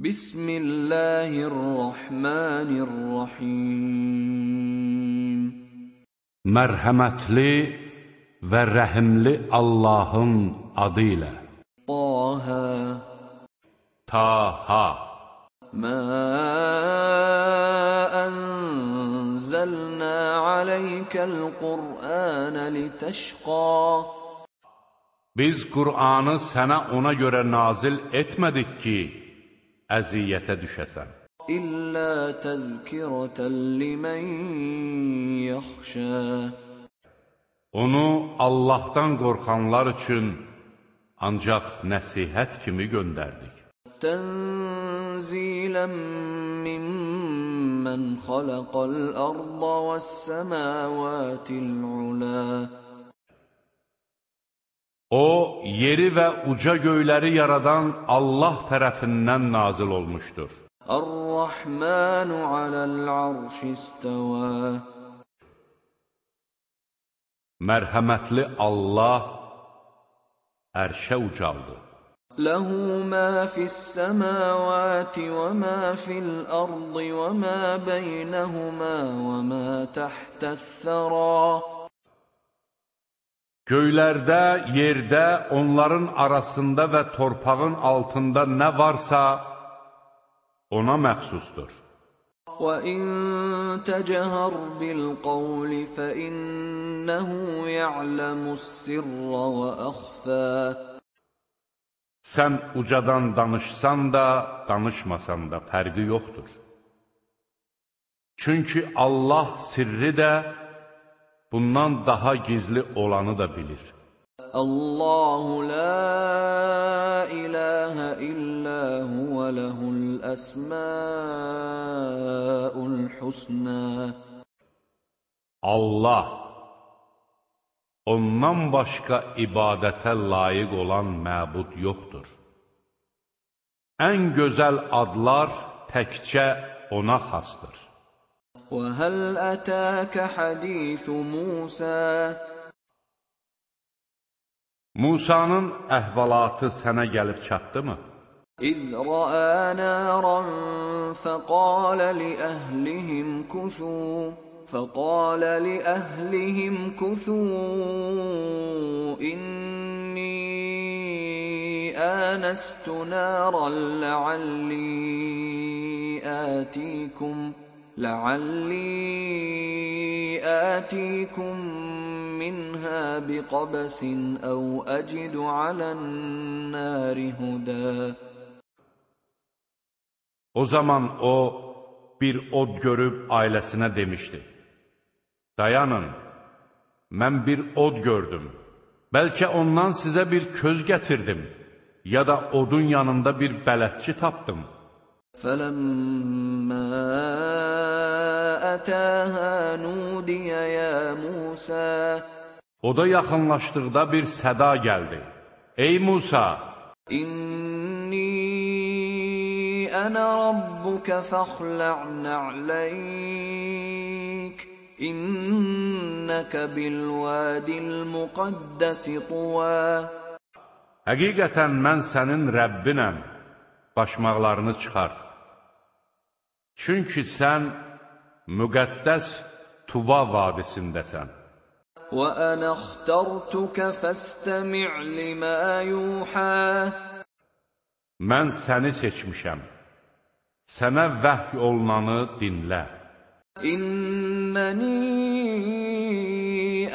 بسم الله الرحمن الرحيم. مرحمتلي ورحملي اللهم أضيلة طه. طه. ما أنزلنا عليك القرآن لتشقى. Biz Qur'anı sənə ona görə نازل etmədik ki, əziyyətə düşəsən. İllə təzkirətən limən yaxşə Onu Allahdan qorxanlar üçün ancaq nəsihət kimi göndərdik. Tənzilən mimmən xaləqəl ərdə vəs-səməvətil-ulə O, yeri və uca göyləri yaradan Allah tərəfindən nazil olmuşdur. Ar-Rahmanu aləl-arşi istəvə Mərhəmətli Allah ərşə ucaldı. Ləhu mə fis-səməvəti və mə fil-ərdi və mə beynəhumə və mə təhtəs-sərə Göylərdə, yerdə, onların arasında və torpağın altında nə varsa, ona məxsusdur. وَإِن تَجْهَرْ بِالْقَوْلِ فَإِنَّهُ يَعْلَمُ السِّرَّ وَأَخْفَى Sən ucadan danışsan da, danışmasan da fərqi yoxdur. Çünki Allah sirri də, bundan daha gizli olanı da bilir. Allahu la ilahe illa huve lehul esmaul husna Allah Ondan başqa ibadətə layiq olan məbud yoxdur. Ən gözəl adlar təkcə ona xasdır. وهل أتاك حديث موسى Musanın əhvalatı sənə gəlib çatdımı? إذ رأى نارا فقال لأهلهم كثوا فقال لأهلهم كثوا إني آنست نارا لعلي آتيكم ۖ لعلي آتيكم منها بقبس أو أجد على النار هدى O zaman o bir od görüb ailəsinə demişdi. Dayanın, mən bir od gördüm. Bəlkə ondan sizə bir köz gətirdim, ya da odun yanında bir bələdçi tapdım. فَلَمَّا أَتَاهَا نُودِيَ يَا مُوسَى O da yaxınlaşdıqda bir səda gəldi. Ey Musa! İnni ənə rabbuka fəxlə' na'ləyk İnnəkə bil-vədil müqəddəsi tuva Həqiqətən mən sənin Rəbbinəm. Başmaqlarını çıxart. Çünki sən müqəddəs Tuva vadisindəsən. Və ənə xtartukə fəstəmi' limə yuhə Mən səni seçmişəm. Sənə vəhy olunanı dinlə. İnnəni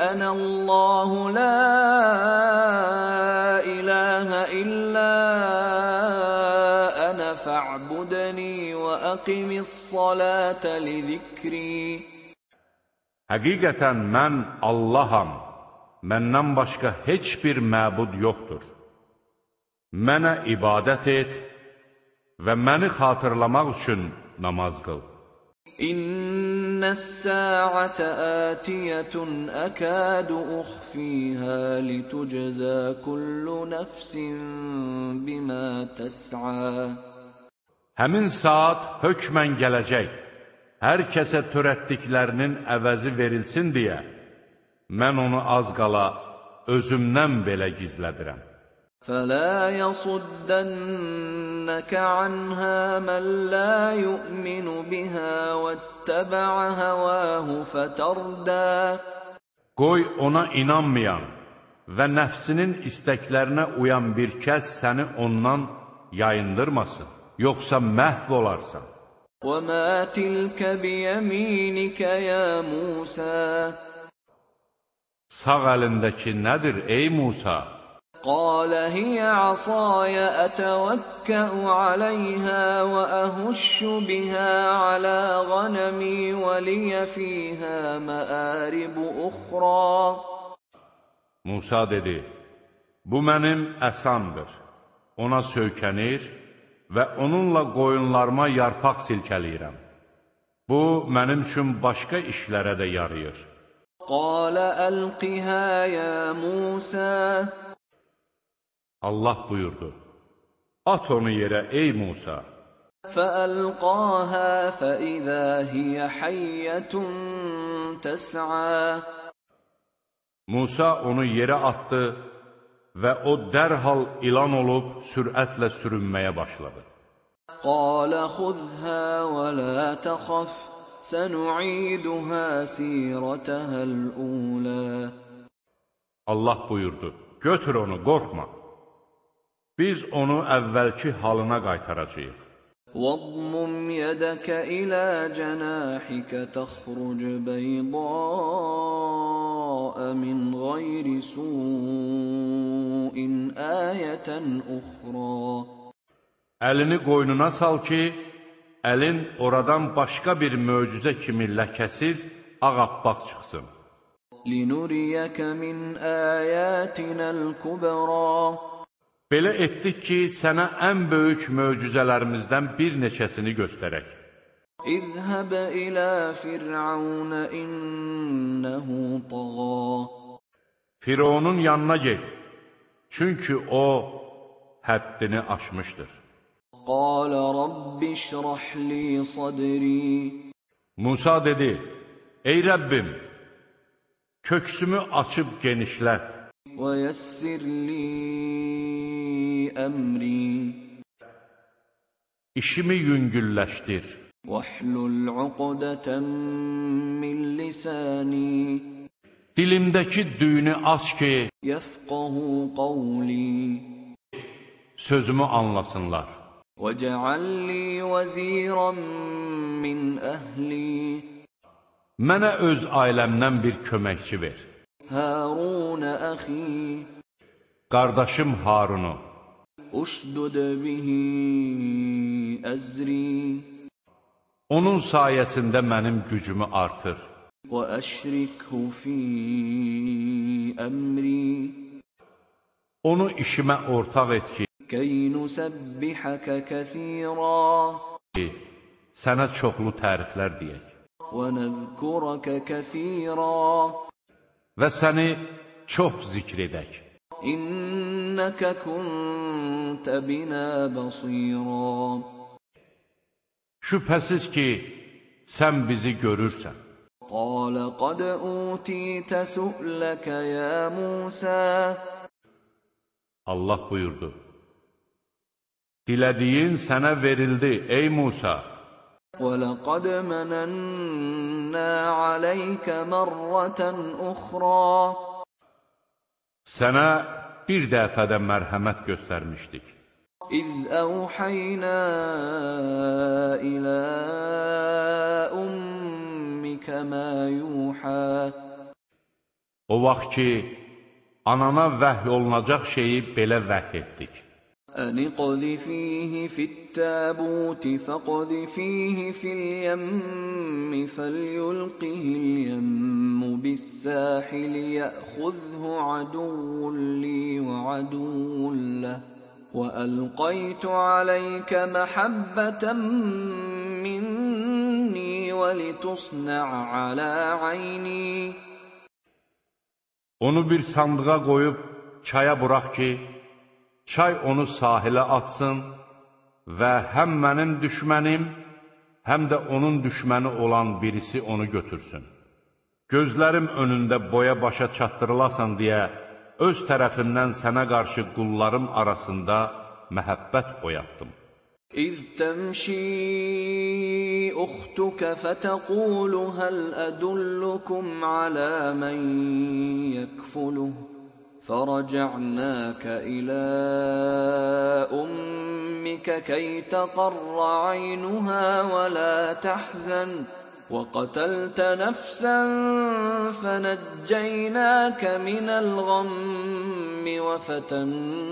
ənəllahu la salətə li zikri Həqiqətən mən Allaham, məndən başqa heç bir məbud yoxdur. Mənə ibadət et və məni xatırlamaq üçün namaz qıl. İnnəs-sə'ətə ətiyətun əkədu uxfiyhə litujzə kullu nəfsin bimə təs'ə Həmin saat hökmən gələcək. hər kəsə törətdiklərinin əvəzi verilsin deyə, mən onu az qala özümdən belə gizlədirəm. فَلَا يَصُدَّنَّكَ لنصرفنك عنها من لا يؤمن بها واتبع هواه فتردى Qoy ona inanmayan və nəfsinin istəklərinə uyan bir kəs səni ondan yayındırmasın, yoxsa məhv olarsan. وما تلك بيمينك يا موسى Sağ əlindəki nədir ey Musa? قال هي عصاي أتوكأ عليها وأهش بها على غنمي ولي فيها مآرب أخرى Musa dedi, bu mənim əsamdır. Ona söykənir və onunla qoyunlarıma yarpaq silkələyirəm. Bu, mənim üçün başqa işlərə də yarayır. Qalə əlqihə yə Musə Allah buyurdu, At onu yerə, ey Musa! Fəəlqəhə fəidə hiyə həyyətun təsə Musa onu yerə atdı və o dərhal ilan olub sürətlə sürünməyə başladı. Qalə xudhə və la təxaf, sənu'iduhə sirətəhəl ulə. Allah buyurdu, götür onu, qorxma. Biz onu əvvəlki halına qaytaracaq. واضمم يدك إلى جناحك تخرج بيضاء من غير سوء آية أخرى Əlini qoynuna sal ki, əlin oradan başqa bir möcüzə kimi ləkəsiz, ağappaq çıxsın. لنريك من آياتنا الكبرى Belə etdik ki, sənə ən böyük möcüzələrimizdən bir neçəsini göstərək. İzhəbə ilə Fir'aunə innəhu tağa. Fironun yanına get, çünki o həddini aşmışdır. Qalə Rabbi şrahli sadri. Musa dedi, ey Rəbbim, köksümü açıb genişlət. Və yəssirli أمري işimi yüngülləşdir. واحلل عقدة من لساني Dilimdəki düyünü aç ki, يفقه قولي sözümü anlasınlar. واجعل لي وزيرا من أهلي Mənə öz ailəmdən bir köməkçi ver. هارون أخي Qardaşım Harunu, uşdud bihi əzri Onun sayəsində mənim gücümü artır. Və əşrikhu fi əmri Onu işimə ortaq et ki, Kəy nusəbbihəkə kəthira Sənə çoxlu təriflər deyək. Və nəzkurəkə kəthira Və səni çox zikr edək. إنك كنت بنا بصيرا Şübhəsiz ki, sən bizi görürsən. قال قد أوتيت سؤلك يا موسى Allah buyurdu. Dilədiyin sənə verildi, ey Musa. ولقد مننا عليك مرة أخرى Sənə bir dəfə də mərhəmət göstərmişdik. إذ أوحينا إلى أمك ما يوحى O vaxt ki, anana vəhy olunacaq şeyi belə vəhy etdik. أن اقذفيه في التابوت فاقذفيه في اليم فليلقه اليم بالساحل يأخذه عدو لي وعدو له وألقيت عليك محبة مني ولتصنع على عيني Onu bir sandığa qoyub çaya burax ki, çay onu sahilə atsın və həm mənim düşmənim, həm də onun düşməni olan birisi onu götürsün. Gözlərim önündə boya başa çatdırılasan deyə öz tərəfimdən sənə qarşı qullarım arasında məhəbbət oyatdım. إذ تمشي أختك فتقول هل أدلكم على من يكفله فرجعناك إلى أمك كي تقر عينها ولا تحزن. وقتلت نفسا فنجيناك من الغم وفتناك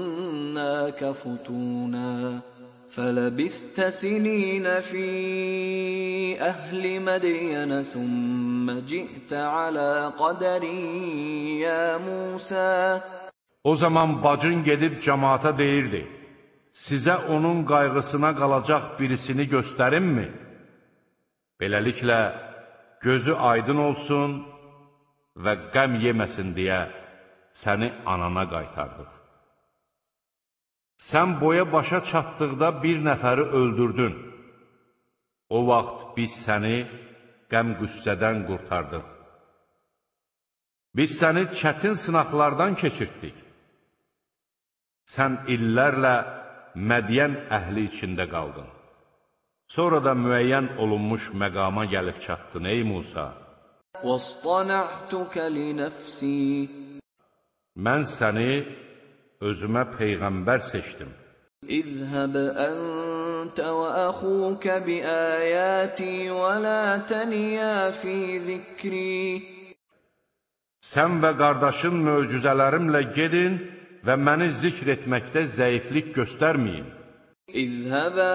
فتونا. فلبثت سنين في أهل مدين ثم جئت على قدر يا موسى O zaman bacın gedib cəmaata deyirdi, sizə onun qayğısına qalacaq birisini göstərimmi? Beləliklə, gözü aydın olsun və qəm yeməsin deyə səni anana qaytardıq. Sən boya başa çatdıqda bir nəfəri öldürdün. O vaxt biz səni qəm-qüssədən qurtardıq. Biz səni çətin sınaqlardan keçirtdik. Sən illərlə Mədiyən əhli içində qaldın. Sonra da müəyyən olunmuş məqama gəlib çatdın, ey Musa. وَاصْطَنَعْتُكَ لِنَفْسِي Mən səni özümə peyğəmbər seçdim. İzhəb əntə və əxukə bi əyəti və lə təniyə fi zikri. Sən və qardaşın möcüzələrimlə gedin və məni zikr etməkdə zəiflik göstərməyin. İzhəbə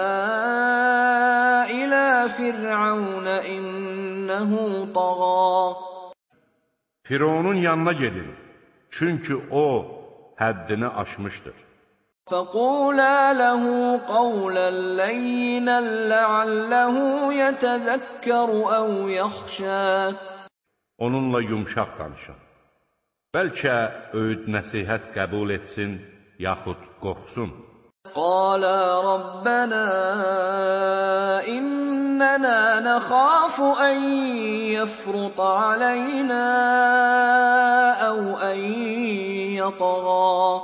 ilə Fir'aunə innəhu tağa. Fironun yanına gedin, çünki o həddini aşmışdır. فقولا له قولا لينا لعله يتذكر أو يخشى Onunla yumşaq danışın. Bəlkə öyüd nəsihət qəbul etsin, yaxud qorxsun. قالا ربنا إننا نخاف أن يفرط علينا أو أن يطغى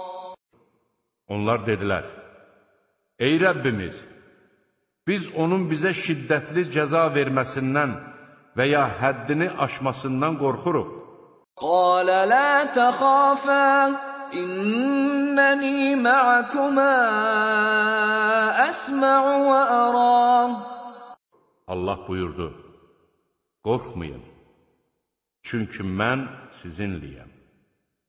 Onlar dedilər, Ey Rəbbimiz, biz onun bizə şiddətli cəza verməsindən və ya həddini aşmasından qorxuruq. قال لا تخافا إنني معكما أسمع وأرى Allah buyurdu, qorxmayın, çünki mən sizinliyəm,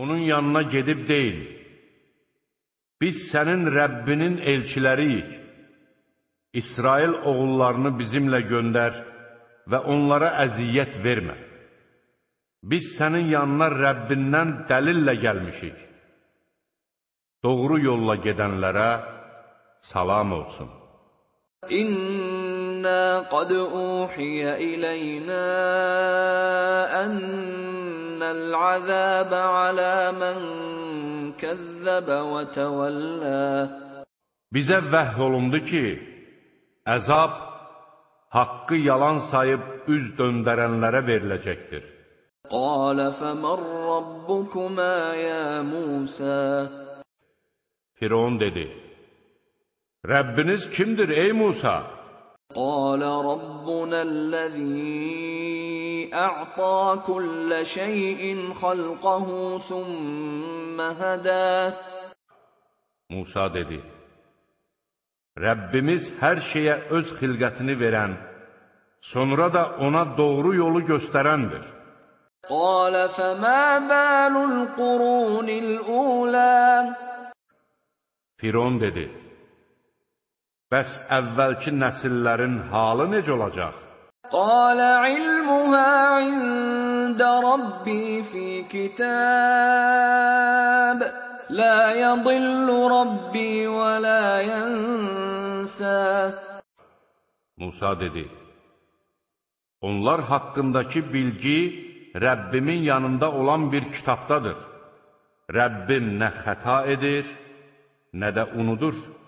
onun yanına gedib deyin, biz sənin Rəbbinin elçiləriyik. İsrail oğullarını bizimlə göndər və onlara əziyyət vermə. Biz sənin yanına Rəbbindən dəlillə gəlmişik. Doğru yolla gedənlərə salam olsun. İnna qad uhiyə iləynə ən العذاب على من كذب وتولى Bizə vəhy olundu ki, əzab haqqı yalan sayıb üz döndərənlərə veriləcəkdir. قال فمن ربكما يا موسى Firon dedi, Rəbbiniz kimdir ey Musa? قال ربنا الذي أعطى كل شيء خلقه ثم هدى Musa dedi, Rəbbimiz hər şeyə öz xilqətini verən, sonra da ona doğru yolu göstərəndir. قال فما بال القرون الأولى Firon dedi, Bəs əvvəlki nəsillərin halı necə olacaq? Qalə ilmuhə ində Rabbi fi kitab La yadillu Rabbi və la yənsə Musa dedi Onlar haqqındakı bilgi Rəbbimin yanında olan bir kitabdadır. Rəbbim nə xəta edir, nə də unudur.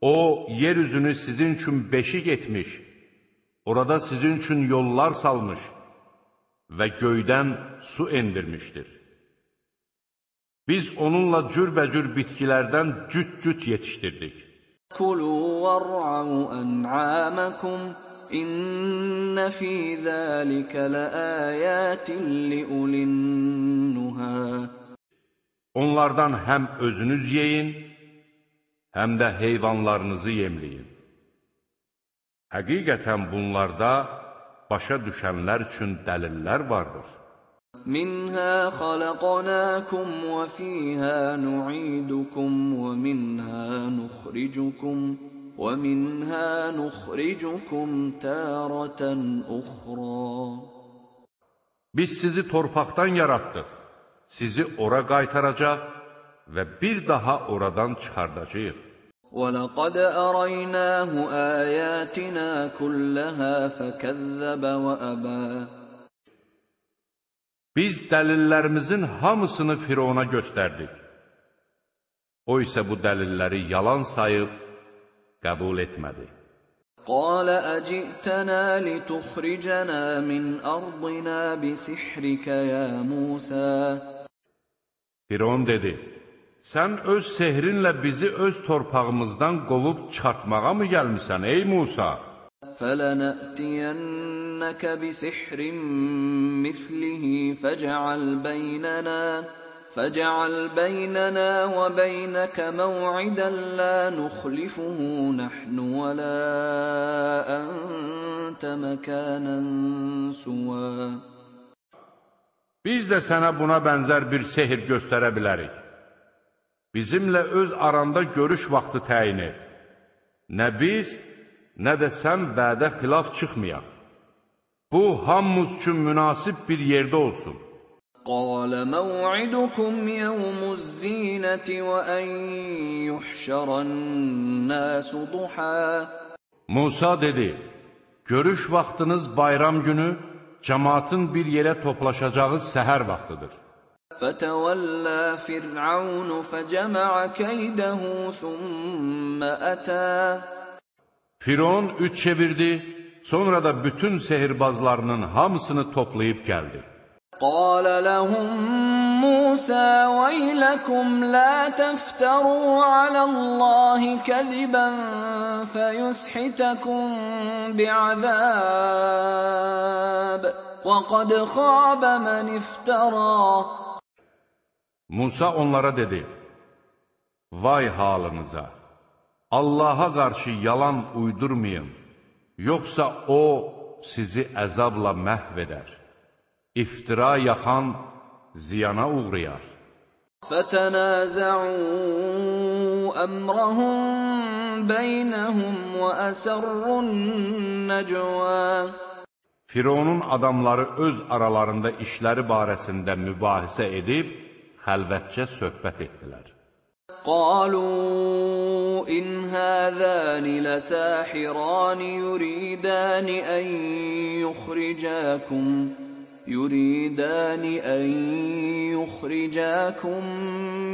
O, yeryüzünü sizin üçün beşik etmiş, orada sizin üçün yollar salmış və göydən su endirmişdir. Biz onunla cürbəcür bitkilərdən cüt-cüt yetişdirdik. Kulu var'u en'amakum inne fi zalika laayatin liulinnuha Onlardan həm özünüz yeyin, həm də heyvanlarınızı yemləyin. Həqiqətən bunlarda başa düşənlər üçün dəlillər vardır. Minhə xalaqnakum və fīhə nu'idukum və minhə nuxricukum və minhə nuxricukum tərətən uxra. Biz sizi torpaqdan yaratdıq, sizi ora qaytaracaq, və bir daha oradan çıxardacağıq. ولقد أريناه آياتنا كلها فكذب وأبى Biz dəlillərimizin hamısını Firona göstərdik. O isə bu dəlilləri yalan sayıb qəbul etmədi. قال أجئتنا لتخرجنا من أرضنا بسحرك يا موسى Firon dedi, sən öz sehrinlə bizi öz torpağımızdan qovub çıxartmağa mı gəlmisən, ey Musa? فلنأتينك بسحر مثله فاجعل بيننا فاجعل بيننا وبينك موعدا لا نخلفه نحن ولا أنت مكانا سوى Biz də sənə buna bənzər bir sehir göstərə bilərik. Bizimlə öz aranda görüş vaxtı təyin et. Nə biz, nə də sən vədə xilaf çıxmayaq. Bu, hamımız üçün münasib bir yerdə olsun. قال موعدكم يوم الزينة وأن يحشر الناس ضحى Musa dedi, görüş vaxtınız bayram günü, cəmaatın bir yerə toplaşacağı səhər vaxtıdır. فتولى فرعون فجمع كيده ثم أتى. Firon üç çevirdi, sonra da bütün sehirbazlarının hamısını toplayıb gəldi. قال لهم موسى ويلكم لا تفتروا على الله كذبا فيسحتكم بعذاب. وقد خاب من افترى. Musa onlara dedi, Vay halınıza! Allaha qarşı yalan uydurmayın, yoxsa O sizi əzabla məhv edər. İftira yaxan ziyana uğrayar. فتنازعوا امرهم بينهم واسروا النجوى Fironun adamları öz aralarında işləri barəsində mübahisə edib, xəlvətcə söhbət etdilər. قالوا ان هذان لساحران يريدان ان يخرجاكم يريدان ان يخرجاكم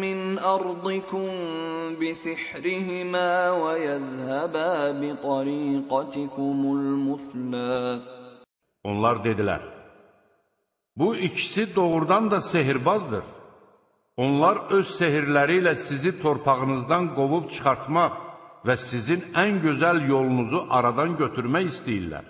من ارضكم بسحرهما ويذهبا بطريقتكم المثلى Onlar dedilər, bu ikisi doğrudan da sehirbazdır. Onlar öz sehirləri ilə sizi torpağınızdan qovub çıxartmaq və sizin ən gözəl yolunuzu aradan götürmək istəyirlər.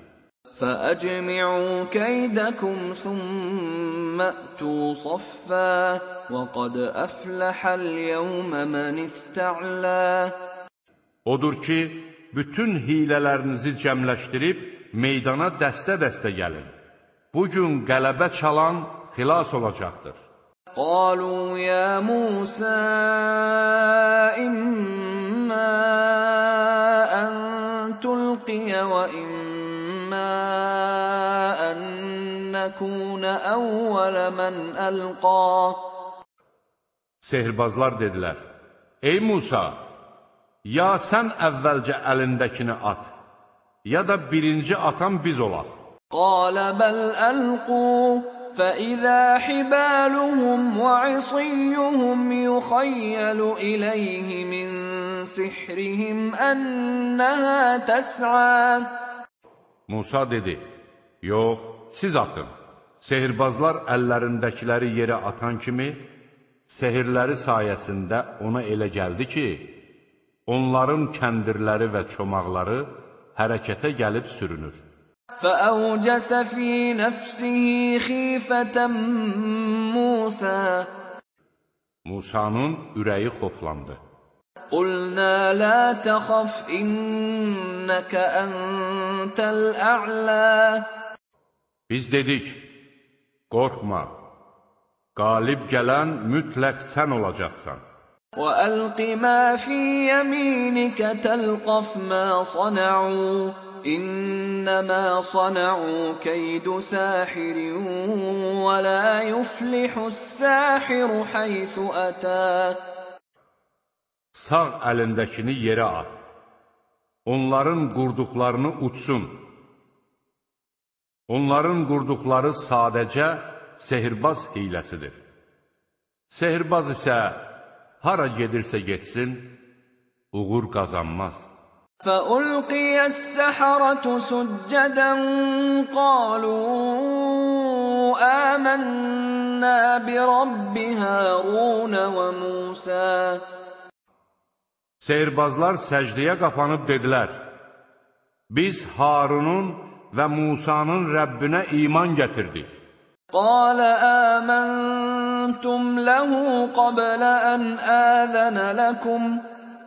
فأجمعوا كيدكم ثم أتوا صفا وقد أفلح اليوم من استعلى Odur ki, bütün hilələrinizi cəmləşdirib meydana dəstə-dəstə gəlin. Bugün qələbə çalan xilas olacaqdır. قالوا يا موسى إما أن تلقي وإما أن نكون أول من ألقى Sehirbazlar dedilər, Ey Musa, ya sən əvvəlcə əlindəkini at, ya da birinci atan biz olaq. قال بل ألقوا فإذا حبالهم وعصيهم يخيل إليه من سحرهم أنها تسعى Musa dedi, yox, siz atın. Sehirbazlar əllərindəkiləri yerə atan kimi, sehirləri sayəsində ona elə gəldi ki, onların kəndirləri və çomaqları hərəkətə gəlib sürünür. فأوجس في نفسه خيفة موسى Musanın ürəyi xoflandı. قلنا لا تخف إنك أنت الأعلى Biz dedik, qorxma, qalib gələn mütləq sən olacaqsan. وألق ما في يمينك تلقف ما صنعوا İnnemâ sana'u keydu sâhirin ve lâ yuflihus-sâhiru haysu atâ. Sağ əlindəkini yerə at. Onların qurduqlarını uçsun. Onların qurduqları sadəcə sehirbaz hiləsidir. Sehirbaz isə hara gedirsə getsin, uğur qazanmaz. فألقي السحرة سجدا قالوا آمنا برب هارون وموسى Sehirbazlar səcdəyə qapanıb dedilər, Biz Harunun və Musanın Rəbbinə iman gətirdik. قال آمنتم له قبل أن آذن لكم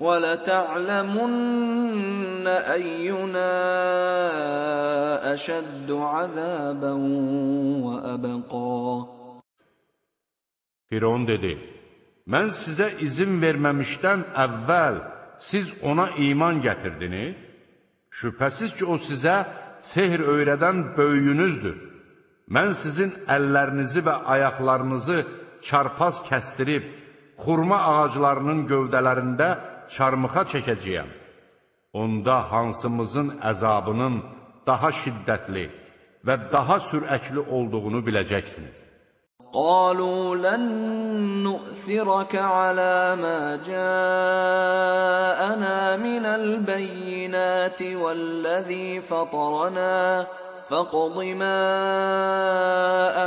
ولتعلمن أينا أشد عذابا وأبقى Firon dedi, Mən sizə izin verməmişdən əvvəl siz ona iman gətirdiniz? Şübhəsiz ki, o sizə sehr öyrədən böyüyünüzdür. Mən sizin əllərinizi və ayaqlarınızı çarpaz kəstirib, xurma ağaclarının gövdələrində çarmıxa çəkəcəyəm. Onda hansımızın əzabının daha şiddətli və daha sürəkli olduğunu biləcəksiniz. قالوا لن نؤثرك على ما جاءنا من البينات والذي فطرنا فاقض ما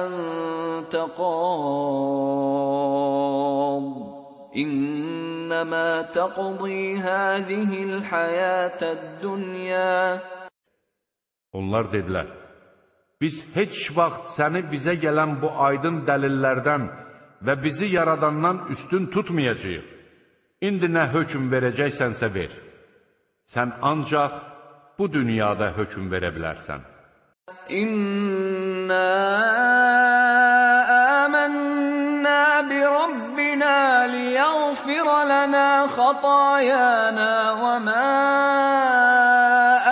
أنت قاض İnnəmə təqdi həzihil həyətəd-dünya Onlar dedilər, biz heç vaxt səni bizə gələn bu aydın dəlillərdən və bizi yaradandan üstün tutmayacaq. İndi nə hökum verəcəksənsə ver. Sən ancaq bu dünyada hökum verə bilərsən. İnna لنا خطايانا وما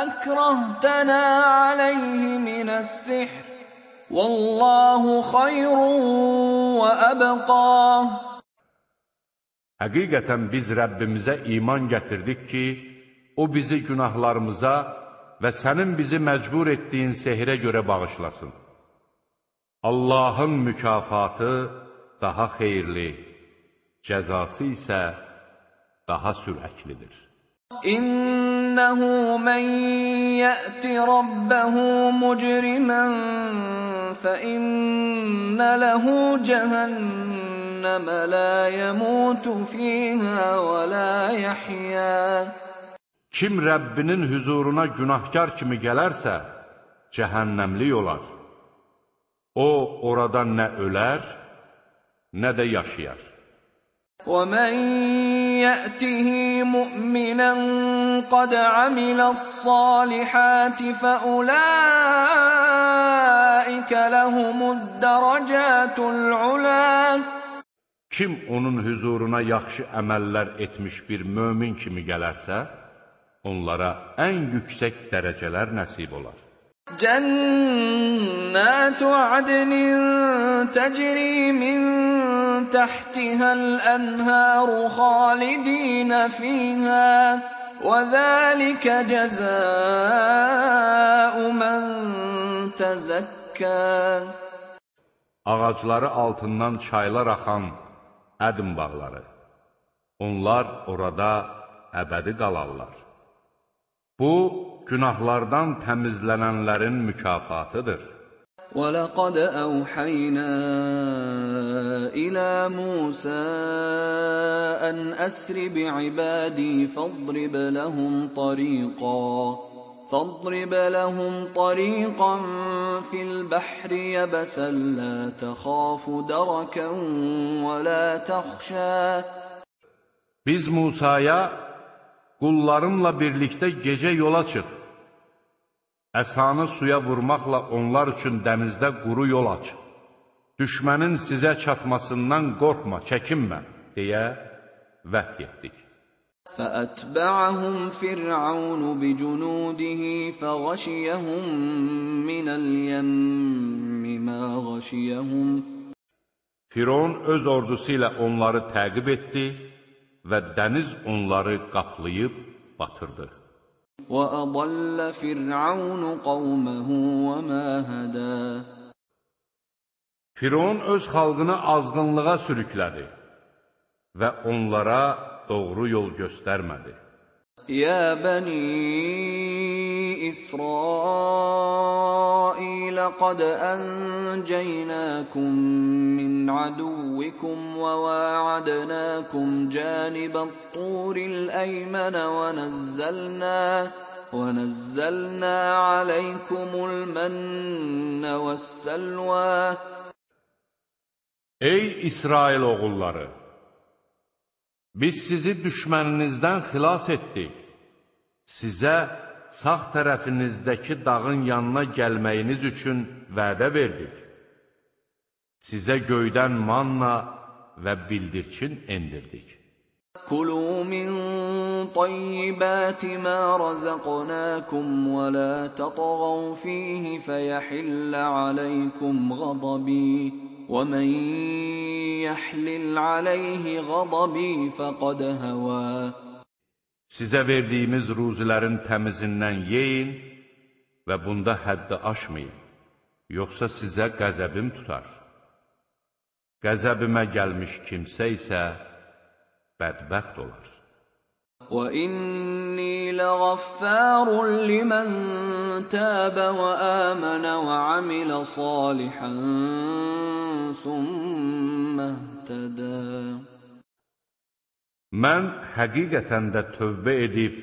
أكرهتنا عليه من السحر والله خير وأبقى Həqiqətən biz Rəbbimizə iman gətirdik ki, O bizi günahlarımıza və sənin bizi məcbur etdiyin sehirə görə bağışlasın. Allahın mükafatı daha xeyirli, cəzası isə daha sürəklidir. İnnehu men ya'ti rabbahu mujriman fa inna lahu cehennem la yamutu fiha ve la yahya. Kim Rəbbinin huzuruna günahkar kimi gələrsə, cəhənnəmlik olar. O oradan nə ölər, nə də yaşayar. ومن يأته مؤمنا قد عمل الصالحات فأولئك لهم الدرجات العلا Kim onun hüzuruna yaxşı əməllər etmiş bir mömin kimi gələrsə, onlara ən yüksək dərəcələr nəsib olar. جنات عدن تجري من تحتها الأنهار خالدين فيها وذلك جزاء من تزكى Ağacları altından çaylar axan ədm bağları. Onlar orada əbədi qalarlar. Bu, günahlardan təmizlənənlərin mükafatıdır. وَلَقَدْ أَوْحَيْنَا إِلَى مُوسَىٰ أَنْ أَسْرِ بِعِبَادِي فَاضْرِبْ لَهُمْ طَرِيقًا فاضرب لهم طريقا في البحر يبسا لا تخاف دركا ولا تخشى Biz Musaya qullarımla birlikdə gecə yola çıx. Əsanı suya vurmaqla onlar üçün dənizdə quru yol aç. Düşmənin sizə çatmasından qorxma, çəkinmə, deyə vəhy etdik. فأتبعهم فرعون بجنوده فغشيهم من اليم ما غشيهم Firon öz ordusu ilə onları təqib etdi və dəniz onları qaplayıb batırdı. وأضل فرعون قومه وما هدى Firon öz xalqını azğınlığa sürüklədi və onlara doğru yol göstərmədi. يا بني إسرائيل قد أنجيناكم من عدوكم وواعدناكم جانب الطور الأيمن ونزلنا ونزلنا عليكم المن والسلوى Ey İsrail oğulları! Biz sizi düşməninizdən xilas etdik. Sizə sağ tərəfinizdəki dağın yanına gəlməyiniz üçün vədə verdik. Sizə göydən manna və bildirçin endirdik. Kulu min tayyibati ma razaqnakum və la tatğav fihi fəyəhillə aleykum ghadabi. ومن يحلل عليه غضبي فقد هوى Sizə verdiyimiz ruzilərin təmizindən yeyin və bunda həddi aşmayın, yoxsa sizə qəzəbim tutar. Qəzəbimə gəlmiş kimsə isə bədbəxt olar. وإني لغفار لمن تاب وآمن وعمل صالحا ثم اهتدى Mən həqiqətən də tövbə edib,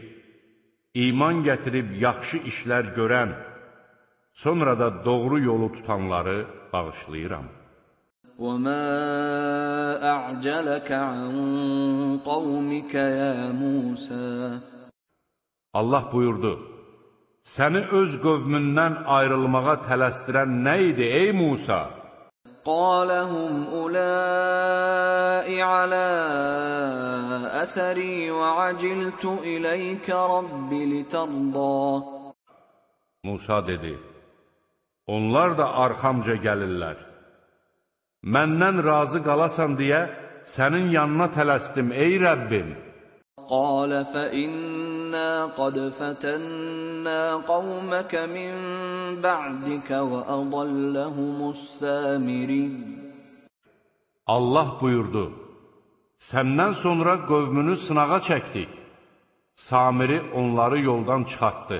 iman gətirib yaxşı işlər görən, sonra da doğru yolu tutanları bağışlayıram. وما أعجلك عن قومك يا موسى Allah buyurdu, səni öz qövmündən ayrılmağa tələsdirən nə idi, ey Musa? قال هم أولئك على أثري وعجلت إليك رب لترضى Musa dedi, onlar da arxamca gəlirlər. Məndən razı qalasan deyə sənin yanına tələsdim, ey Rəbbim. Qalə fə innə qad fətənnə qavməkə min bə'dikə və ədalləhumus səmirin. Allah buyurdu, səndən sonra qövmünü sınağa çəkdik. Samiri onları yoldan çıxartdı.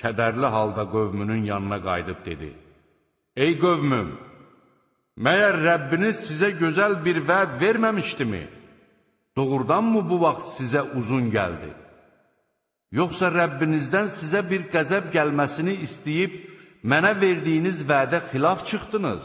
kədərli halda qövmünün yanına qayıdıb dedi: Ey qövmüm, məyər Rəbbiniz sizə gözəl bir vəd verməmişdimi? Doğrudanmı bu vaxt sizə uzun gəldi? Yoxsa Rəbbinizdən sizə bir qəzəb gəlməsini istəyib, mənə verdiyiniz vədə xilaf çıxdınız?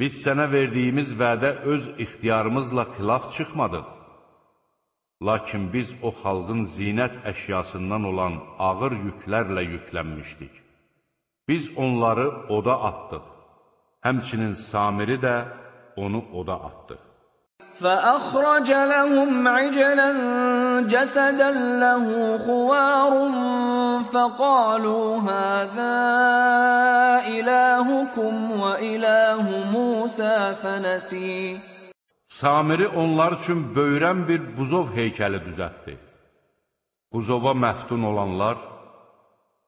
Biz sənə verdiyimiz vədə öz ixtiyarımızla xilaf çıxmadıq. Lakin biz o xalqın zinət əşyasından olan ağır yüklərlə yüklənmişdik. Biz onları oda atdıq. Həmçinin Samiri də onu oda atdı. فأخرج لهم عجلا جسدا له خوار فقالوا هذا إلهكم وإله موسى فنسي Samiri onlar üçün böyrən bir buzov heykəli düzəltdi. Buzova məftun olanlar,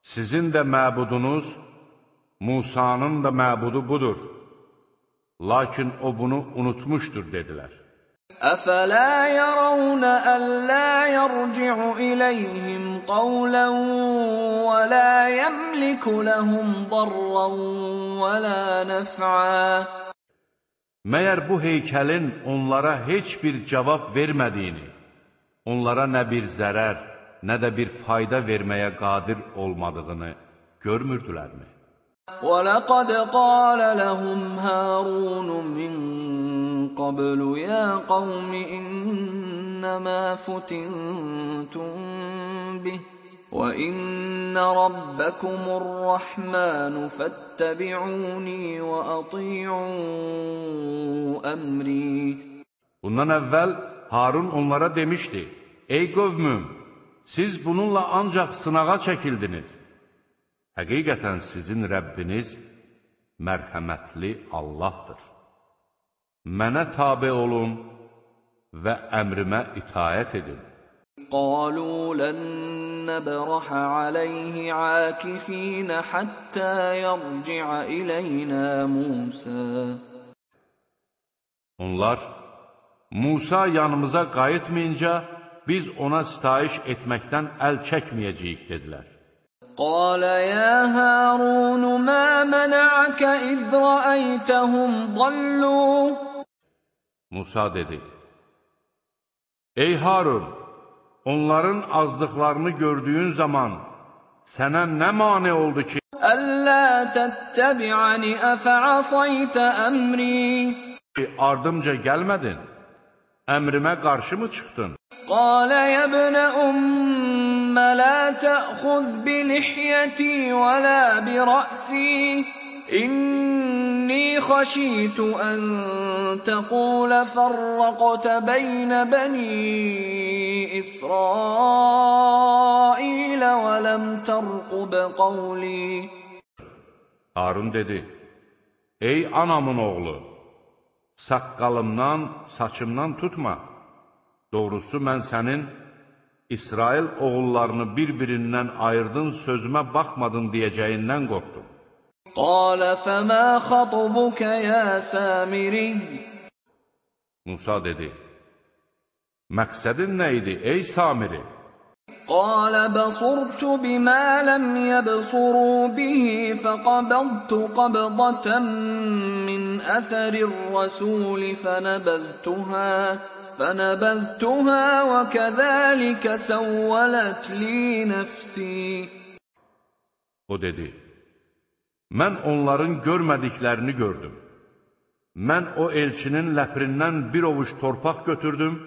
sizin də məbudunuz, Musanın da məbudu budur. Lakin o bunu unutmuşdur, dedilər. أفلا يرون ألا يرجع إليهم قولا ولا يملك لهم ضرا ولا نفعا Məyər bu heykəlin onlara heç bir cavab vermədiyini, onlara nə bir zərər, nə də bir fayda verməyə qadir olmadığını görmürdülərmi? وَلَقَدْ قَالَ لَهُمْ هَارُونُ مِنْ قبل يا قوم إنما فتنتم به وإن ربكم الرحمن فاتبعوني وأطيعوا أمري Bundan əvvəl Harun onlara demişdi, Ey qövmüm, siz bununla ancaq sınağa çəkildiniz. Həqiqətən sizin Rəbbiniz mərhəmətli Allahdır. Mənə tabe olun və əmrimə itayət edin. قالوا لن نبرح عليه عاكفين حتى يرجع إلينا موسى Onlar Musa yanımıza qayıtmayınca biz ona sitayiş etməkdən əl çəkməyəcəyik dedilər. Qalə ya Harun ma mena'aka iz ra'aytahum dallu Musa dedi, Ey Harun, onların azdıqlarını gördüyün zaman sənə nə mane oldu ki? Əllə təttəbi'əni əfəasaytə əmri Ardımca gəlmədin, əmrimə qarşı mı çıxdın? Qalə yəbnə ümmə lə təxuz bi lihyəti və lə bi rəsi İnni haşitu en tekule farrakte beyne beni İsrail ve lem terkube kavli. Harun dedi, ey anamın oğlu, saqqalımdan, saçımdan tutma. Doğrusu mən sənin İsrail oğullarını bir-birindən ayırdın, sözümə baxmadın deyəcəyindən qorxdum. قال فما خطبك يا سامري Musa dedi, Məqsədin nə idi, ey Samiri? قال بصرت بما لم يبصروا به فقبضت قبضة من أثر الرسول فنبذتها فنبذتها وكذلك سولت لي نفسي O dedi, Mən onların görmədiklərini gördüm. Mən o elçinin ləprindən bir ovuc torpaq götürdüm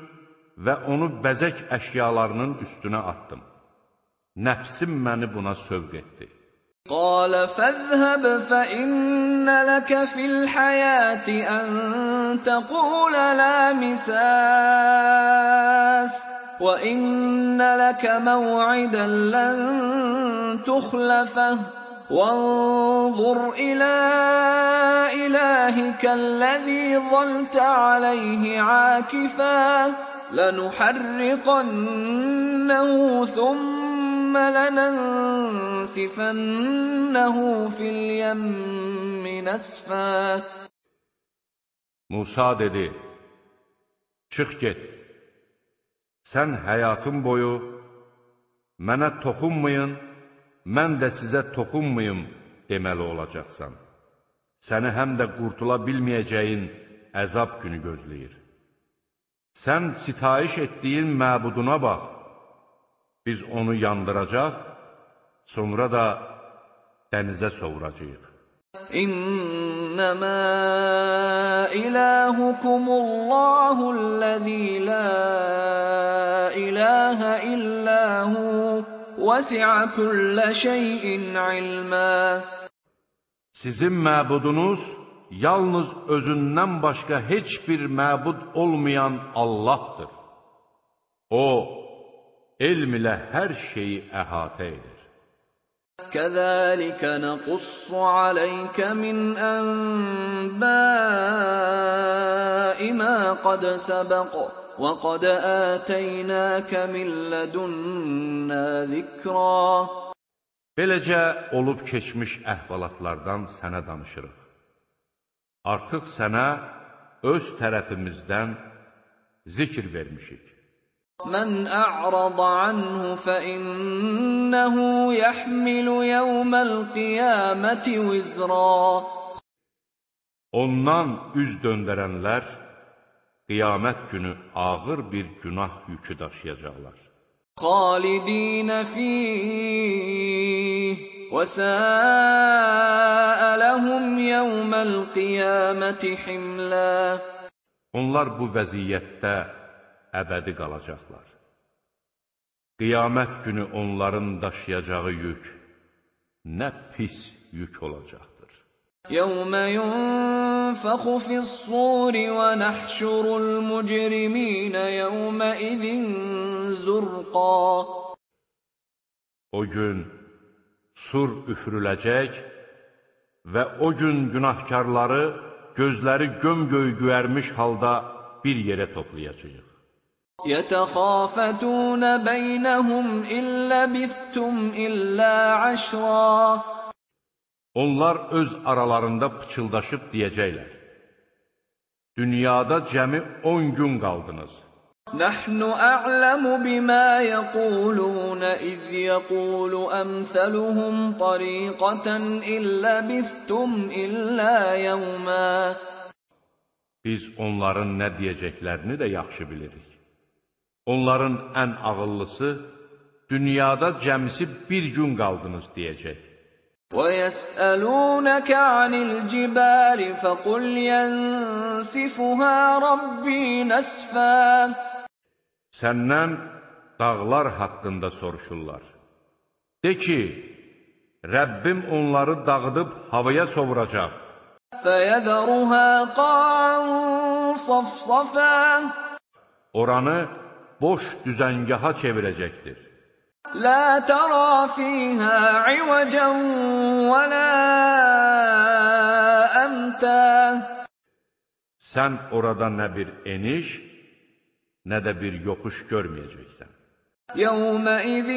və onu bəzək əşyalarının üstünə atdım. Nəfsim məni buna sövq etdi. Qalə fəzhəb fə innə ləkə fil həyəti ən təqulə lə misəs və innə ləkə məv'idən lən tuxləfəh وانظر إلى إلهك الذي ظلت عليه عاكفا لنحرقنه ثم لننسفنه في اليم نسفا. Musa dedi, çıx get, sən həyatın boyu mənə toxunmayın, mən də sizə toxunmayım deməli olacaqsan. Səni həm də qurtula bilməyəcəyin əzab günü gözləyir. Sən sitayiş etdiyin məbuduna bax, biz onu yandıracaq, sonra da dənizə sovuracaq. İnnəmə ilahukumullahu ləzi la iləhə illəhu وسع كل شيء علما Sizin məbudunuz yalnız özündən başqa heç bir məbud olmayan Allahdır. O, elm ilə hər şeyi əhatə edir. كذلك نقص عليك من أنباء ما قد سبق وقد آتيناك من لدنا ذكرا Beləcə olub keçmiş əhvalatlardan sənə danışırıq. Artıq sənə öz tərəfimizdən zikr vermişik. من أعرض عنه فإنه يحمل يوم القيامة وزرا Ondan üz döndərənlər qiyamət günü ağır bir günah yükü daşıyacaqlar. خالدين فيه وساء لهم يوم القيامة حملا Onlar bu vəziyyətdə əbədi qalacaqlar. Qiyamət günü onların daşıyacağı yük nə pis yük olacaqdır. Yəvmə yunfəxu fissuri və nəhşurul mücriminə yəvmə idin zurqa. O gün sur üfürüləcək və o gün günahkarları gözləri gömgöy güyərmiş halda bir yerə toplayacaq. يتخافتون بينهم إن لبثتم إلا عشرا Onlar öz aralarında pıçıldaşıb deyəcəklər. Dünyada cəmi 10 gün qaldınız. نحن أعلم بما يقولون إذ يقول أمثلهم طريقة إن لبثتم إلا يوما Biz onların nə deyəcəklərini də yaxşı bilirik. Onların ən ağıllısı dünyada cəmisi bir gün qaldınız deyəcək. ويسألونك عن الجبال فقل ينسفها ربي نسفا Səndən dağlar haqqında soruşurlar. De ki, Rəbbim onları dağıdıb havaya sovuracaq. فيذرها قاعا صفصفا Oranı boş düzəngaha çevirəcəkdir. لا ترى فيها عوجا ولا أمتا Sən orada nə bir eniş, nə də bir yoxuş görməyəcəksən. يومئذ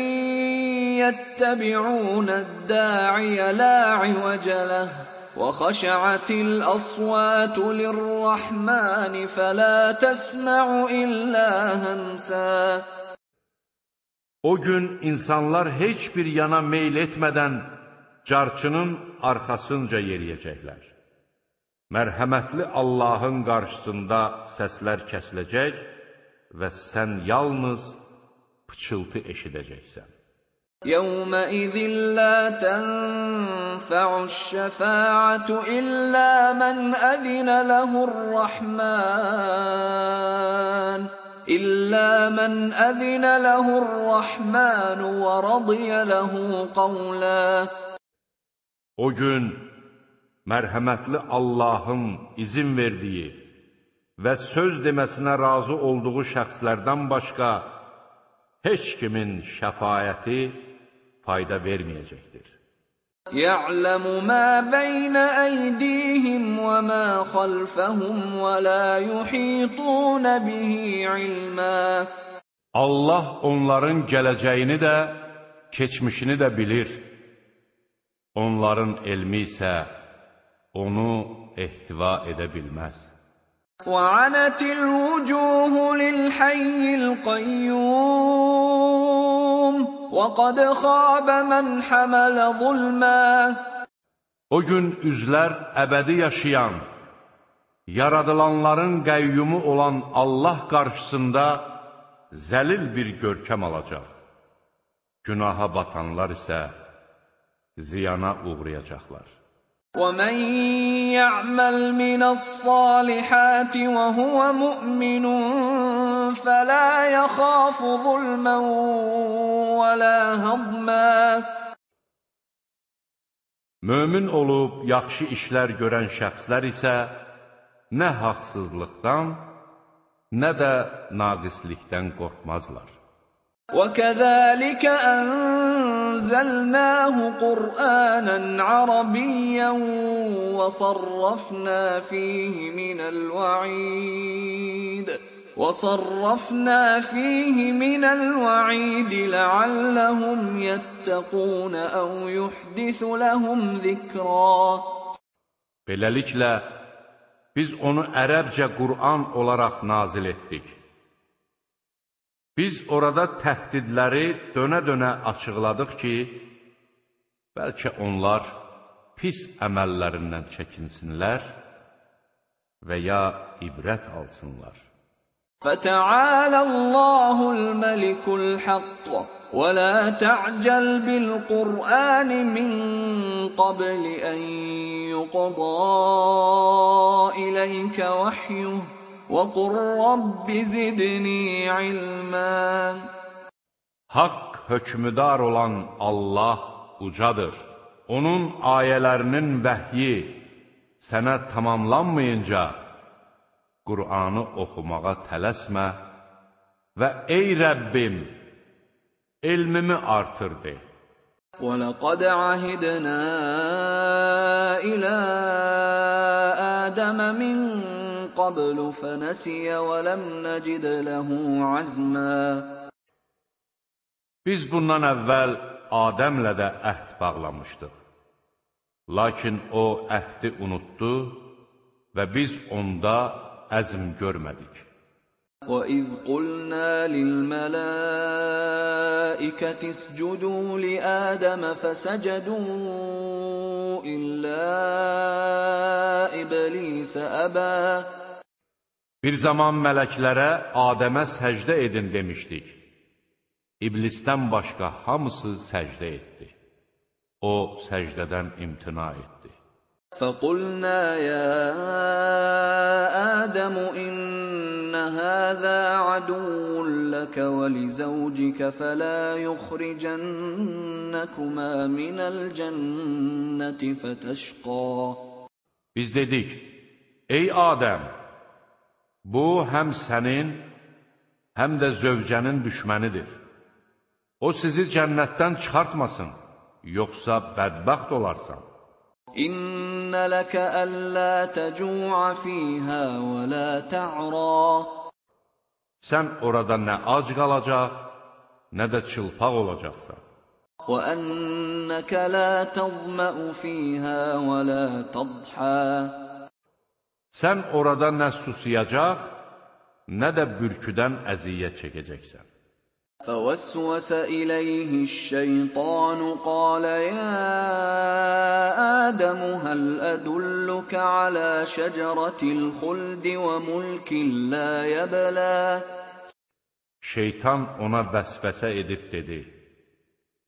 يتبعون الداعي لا عوج له وخشعت الأصوات للرحمن فلا تسمع إلا همسا O gün insanlar heç bir yana meyl etmədən carçının arxasınca yeriyəcəklər. Mərhəmətli Allahın qarşısında səslər kəsiləcək və sən yalnız pıçıltı eşidəcəksən. يومئذ لا تنفع الشفاعة إلا من أذن له الرحمن إلا من أذن له الرحمن ورضي له قولا O gün mərhəmətli Allahın izin verdiyi və söz deməsinə razı olduğu şəxslərdən başqa heç kimin şəfayəti fayda verməyəcəkdir. يعلم ما بين أيديهم وما خلفهم ولا يحيطون به علما Allah onların gələcəyini də, keçmişini də bilir. Onların elmi isə onu ehtiva edə bilməz. وعنت الوجوه للحي القيوم وقد خاب من حمل ظلما O gün üzlər əbədi yaşayan, yaradılanların qəyyumu olan Allah qarşısında zəlil bir görkəm alacaq. Günaha batanlar isə ziyana uğrayacaqlar. ومن يعمل من الصالحات وهو مؤمن فلا يخاف ظلما ولا هضما Mömin olub yaxşı işlər görən şəxslər isə nə haqsızlıqdan, nə də naqislikdən qorxmazlar. وكذلك أنزلناه قرآنا عربيا وصرفنا فيه من الوعيد وصرفنا فيه من الوعيد لعلهم يتقون أو يحدث لهم ذكرا Beləliklə, biz onu ərəbcə Qur'an olaraq nazil etdik. Biz orada təhdidləri dönə-dönə açıqladıq ki, bəlkə onlar pis əməllərindən çəkinsinlər və ya ibrət alsınlar. فتعالى الله الملك الحق ولا تعجل بالقرآن من قبل أن يقضى إليك وحيه وقل رب زدني علما Haqq hökmüdar olan Allah ucadır. Onun ayələrinin vəhyi sənə tamamlanmayınca Qur'anı oxumağa tələsmə və ey Rəbbim, elmimi artır de. ولقد عهدنا إلى آدم من قبل فنسي ولم نجد له عزما Biz bundan əvvəl Adəmlə də əhd bağlamışdıq. Lakin o əhdi unutdu və biz onda əzm görmədik. وإذ قلنا للملائكة اسجدوا لآدم فسجدوا إلا إبليس أبى Bir zaman mələklərə Adəmə səcdə edin demişdik. İblisdən başqa hamısı səcdə etdi. O, səcdədən imtina etdi. Fəqulnə ya Ədəmu innə həzə aduun ləkə və li zəvcikə fələ yuxricənnəkuma minəl cənnəti fətəşqa. Biz dedik, ey Adəm, bu həm sənin, həm də zövcənin düşmənidir. O sizi cənnətdən çıxartmasın, yoxsa bədbəxt olarsan. إن لك ألا تجوع فيها ولا تعرى Sən orada nə ac qalacaq, nə də çılpaq olacaqsan. وأنك لا تظمأ فيها ولا تضحى Sən orada nə susayacaq, nə də bürküdən əziyyət çəkəcəksən. فوسوس إليه الشيطان قال يا آدم هل أدلك على شجرة الخلد وملك لا يبلى Şeytan ona vəsvəsə edib dedi,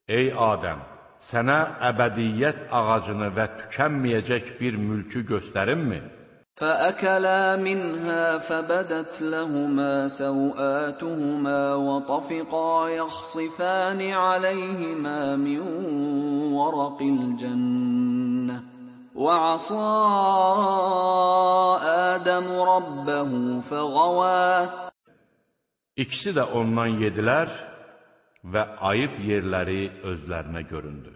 Ey Adəm, sənə əbədiyyət ağacını və tükənməyəcək bir mülkü göstərimmi? فأكلا منها فبدت لهما سوآتهما وطفقا يخصفان عليهما من ورق الجنة وعصى آدم ربه فغوى İkisi də ondan yedilər və ayıb yerləri özlərinə göründü.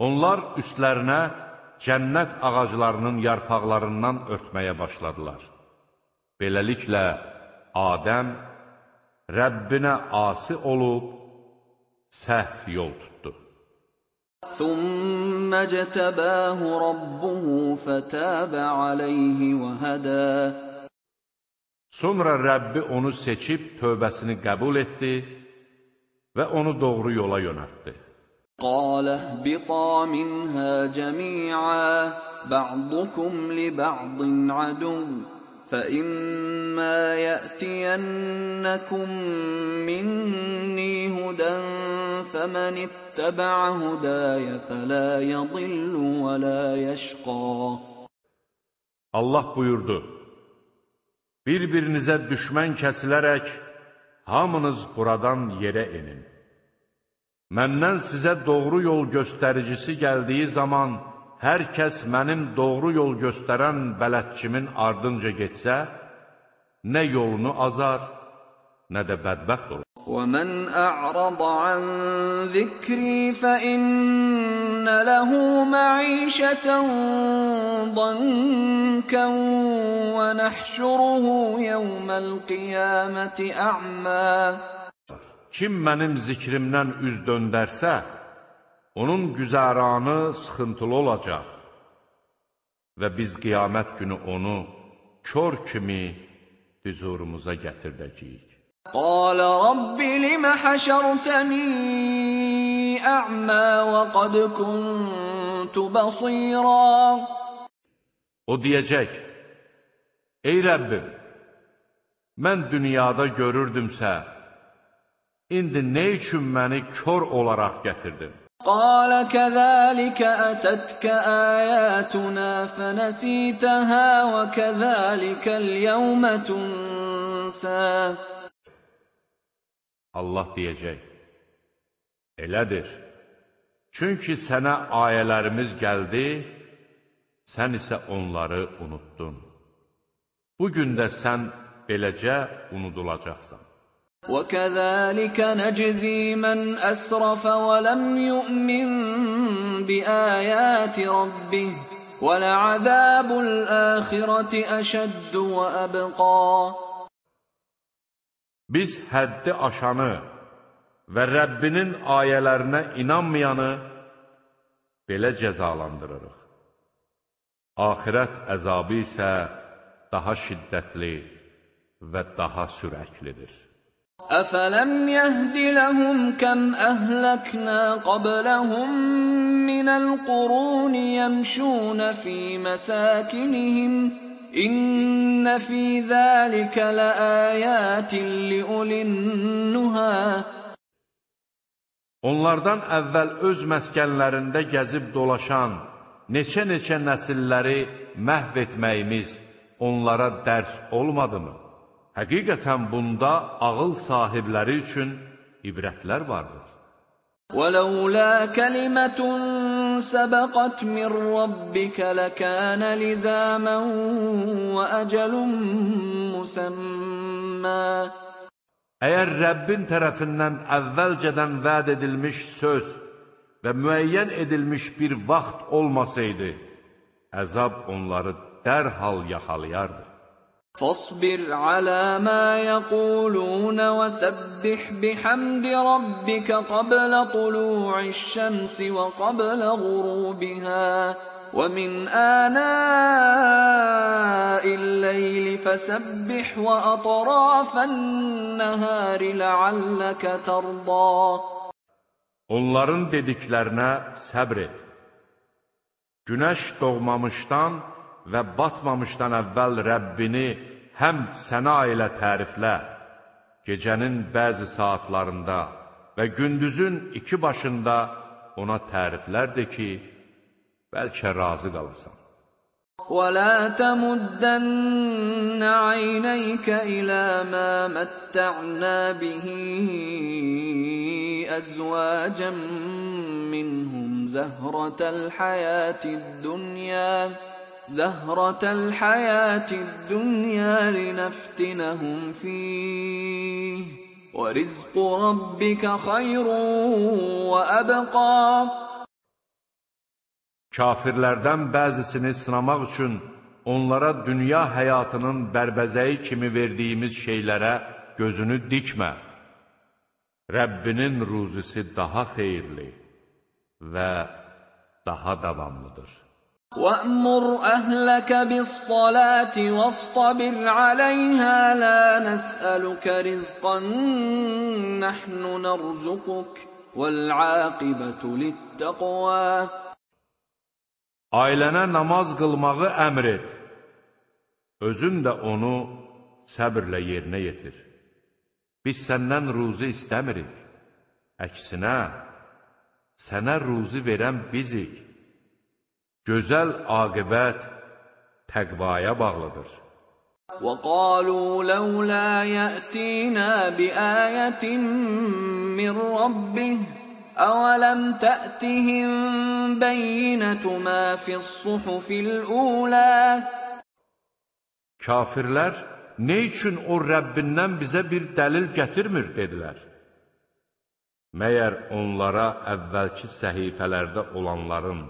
Onlar üstlərinə cənnət ağaclarının yarpaqlarından örtməyə başladılar. Beləliklə, Adəm Rəbbinə asi olub, səhv yol tutdu. Thumma cətəbəhu Rabbuhu fətəbə aleyhi və hədə Sonra Rəbbi onu seçib tövbəsini qəbul etdi və onu doğru yola yönətdi. قال اهبطا منها جميعا بعضكم لبعض عدو فإما يأتينكم مني هدى فمن اتبع هداي فلا يضل ولا يشقى Allah buyurdu, Bir-birinizə düşmən kəsilərək, hamınız buradan yerə enin. Məndən sizə doğru yol göstəricisi gəldiyi zaman, hər kəs mənim doğru yol göstərən bələdçimin ardınca getsə, nə yolunu azar, nə də bədbəxt olur. ومن أعرض عن ذكري فإن له معيشة ضنكا ونحشره يوم القيامة أعمى Kim mənim zikrimdən üz döndərsə, onun güzəranı sıxıntılı olacaq və biz qiyamət günü onu kör kimi hüzurumuza gətirdəcəyik. قال رب لم حشرتني أعمى وقد كنت بصيرا O deyəcək, Ey Rəbbim, mən dünyada görürdümsə, İndi nə üçün məni kör olaraq gətirdin? Qalə kəzəlikə ətətkə əyətuna fənəsitəhə və kəzəlikəl yəvmə tunsə. Allah deyəcək, elədir. Çünki sənə ayələrimiz gəldi, sən isə onları unuttun. Bu gün də sən beləcə unudulacaqsan. وكذلك نجزي من أسرف ولم يؤمن بآيات ربه ولعذاب الآخرة أشد وأبقى Biz həddi aşanı və Rəbbinin ayələrinə inanmayanı belə cəzalandırırıq. Axirət əzabı isə daha şiddətli və daha sürəklidir. أفلم يهد لهم كم أهلكنا قبلهم من القرون يمشون في مساكنهم إن في ذلك لآيات لأولي النهى Onlardan əvvəl öz məskənlərində gəzib dolaşan neçə-neçə nəsilləri məhv etməyimiz onlara dərs olmadımı? Həqiqətən bunda ağıl sahibləri üçün ibrətlər vardır. ولولا كلمة سبقت من ربك لكان لزاما وأجل مسمى Əgər Rəbbin tərəfindən əvvəlcədən vəd edilmiş söz və müəyyən edilmiş bir vaxt olmasaydı, əzab onları dərhal yaxalayardı. فاصبر على ما يقولون وسبح بحمد ربك قبل طلوع الشمس وقبل غروبها ومن آناء الليل فسبح وأطراف النهار لعلك ترضى Onların dediklərinə səbr et. Günəş doğmamışdan və batmamışdan əvvəl Rəbbini həmd səna ilə təriflə. Gecənin bəzi saatlarında və gündüzün iki başında ona təriflər de ki, bəlkə razı qalasan. ولا تمدن عينيك الى ما متعنا به ازواجا منهم زهره الحياه الدنيا زهره الحياه الدنيا لنفتنهم فيه ورزق ربك خير وابقى Kafirlərdən bəzisini sınamaq üçün onlara dünya həyatının bərbəzəyi kimi verdiyimiz şeylərə gözünü dikmə. Rəbbinin ruzisi daha xeyirli və daha davamlıdır. وَأْمُرْ أَهْلَكَ بِالصَّلَاةِ وَاصْطَبِرْ عَلَيْهَا لَا نَسْأَلُكَ رِزْقًا نَحْنُ نَرْزُقُكَ وَالْعَاقِبَةُ لِلتَّقْوَى Ailənə namaz qılmağı əmr et. Özün də onu səbirlə yerinə yetir. Biz səndən ruzi istəmirik. Əksinə, sənə ruzi verən bizik. Gözəl aqibət təqvaya bağlıdır. وَقَالُوا لَوْلَا يَأْتِينَا بِآيَةٍ مِّن رَّبِّهِ أَوَلَمْ تَأْتِهِم بَيِّنَةُ مَا فِي الصُّحُفِ الْأُولَى Kafirlər, nə üçün o Rəbbindən bizə bir dəlil gətirmir, dedilər. Məyər onlara əvvəlki səhifələrdə olanların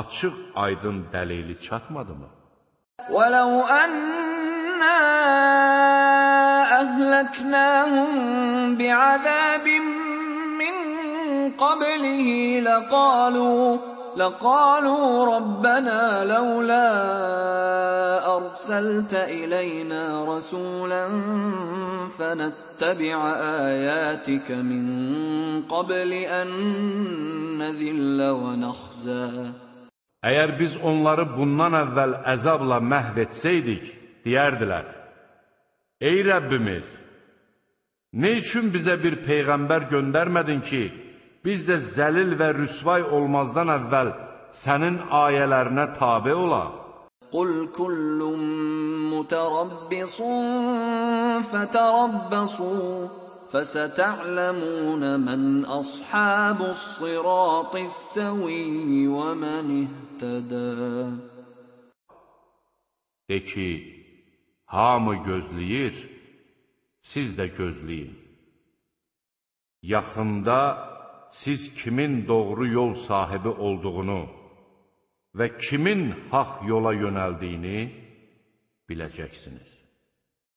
açıq aydın dəlili çatmadımı? وَلَوْ أَنَّا أَهْلَكْنَاهُم بِعَذَابٍ قبله لقالوا لقالوا ربنا لولا أرسلت إلينا رسولا فنتبع آياتك من قبل أن نذل ونخزى Əgər biz onları bundan əvvəl əzabla məhv etsəydik, deyərdilər, Ey Rəbbimiz, nə üçün bizə bir peyğəmbər göndərmədin ki, biz də zəlil və rüsvay olmazdan əvvəl sənin ayələrinə tabe olaq. Qul kullun mutarabbisun fatarabbasu فستعلمون من أصحاب الصراط السوي ومن اهتدى De ki, hamı gözləyir, siz də gözləyin. Yaxında siz kimin doğru yol sahibi olduğunu və kimin haq yola yönəldiyini biləcəksiniz.